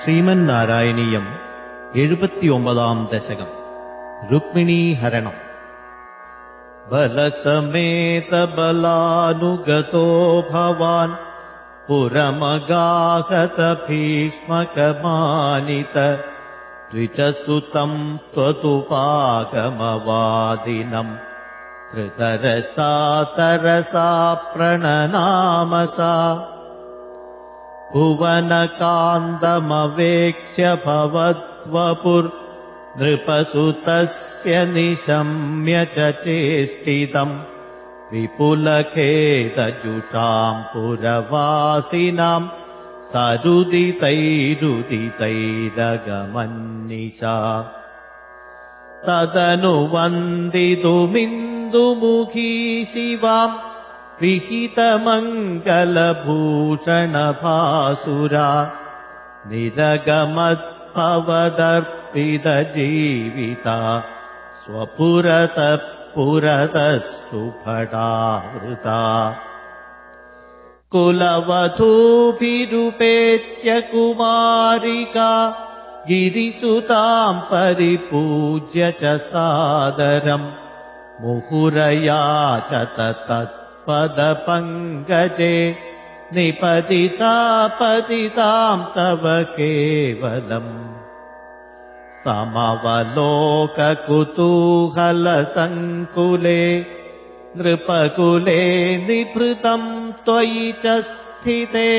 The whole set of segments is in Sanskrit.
श्रीमन्नारायणीयम् एवम् दशकम् रुक्मिणीहरणम् बलसमेतबलानुगतो भवान् पुरमगाहतभीष्मकमानित द्विचसुतम् त्वतुपागमवादिनम् कृतरसा तरसा प्रणनामसा भुवनकान्दमवेक्ष्य भवद्वपुर् नृपसुतस्य निशम्य च चेष्टितम् विपुलखेदजुषाम् पुरवासिनाम् सरुदितैरुदितैरगमन्निशा। तदनुवन्दितुमिन्दुमुखी शिवाम् विहितमङ्गलभूषणभासुरा निरगमद्भवदर्पितजीविता स्वपुरतः पुरतः सुफटावृता कुलवधूभिरुपेत्य कुमारिका गिरिसुताम् परिपूज्य च सादरम् मुहुरया च तत् पदपङ्कजे निपतिता पतिताम् तव केवलम् समवलोककुतूहलसङ्कुले नृपकुले निभृतम् त्वयि च स्थिते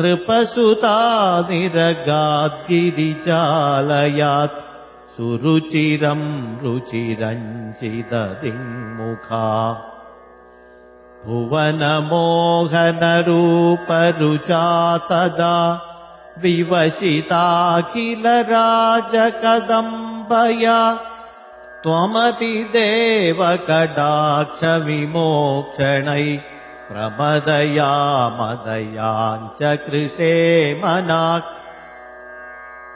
नृपसुता निरगाद्गिरिजालयात् सुरुचिरम् रुचिरञ्चिददिङ्मुखा भुवनमोहनरूपरुचा तदा विवशिता किल राजकदम्बया त्वमपि देवकडाक्षविमोक्षणै प्रमदया मदयाञ्च कृशे मनाक्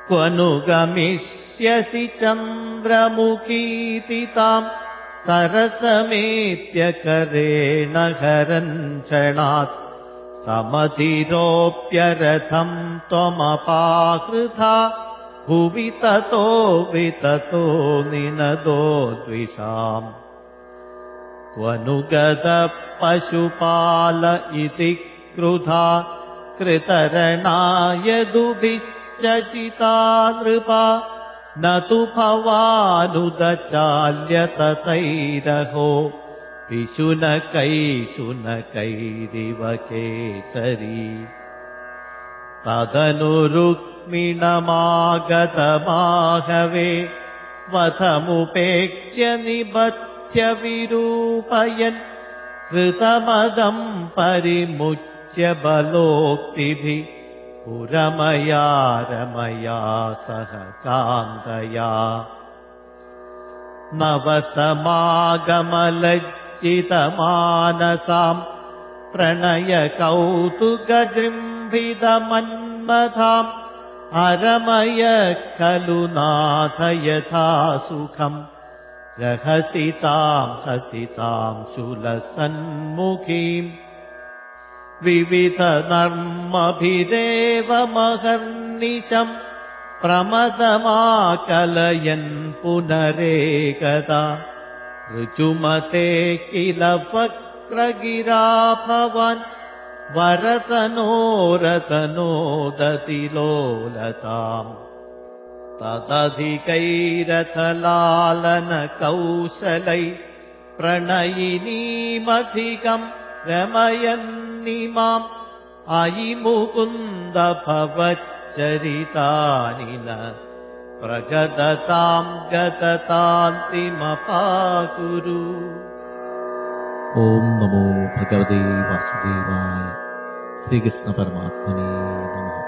क्वनु गमिष्यसि चन्द्रमुखीति ताम् सरसमेत्यकरेण हरञ्चणात् समधिरोप्यरथम् त्वमपाकृथा भुवि ततो विततो निनदो द्विषाम् पशुपाल इति क्रुधा कृतरणायदुभिश्चिता नृपा न तु भवानुदचाल्यततैरहो। विशुनकैशुनकैरिव केसरी। तदनुरुक्मिणमागतमाहवे वथमुपेक्ष्य निबध्य विरूपयन् कृतमदम् परिमुच्य बलोक्तिभिः पुरमया रमया सह कान्तया। नवसमागमलज्जितमानसाम् प्रणयकौतुकजृम्भिदमन्मथाम् अरमय खलु नाथ यथा सुखम्। रहसिताम् हसिताम् शुलसन्मुखीम् विविधनर्मभिदेव महर्निशम् प्रमदमाकलयन् पुनरेकदा। ऋचुमते किल वक्रगिरा भवन् वरतनोरतनोदति लोलताम्। तदधिकैरथलालनकौशलै प्रणयिनीमधिकम् रमयन्निमाम् अयि मुकुन्द भवच्चरितानि न प्रगदताम् गततान्तिमपाकुरु। ॐ नमो भगवते वासुदेवाय। श्रीकृष्णपरमात्मने नमः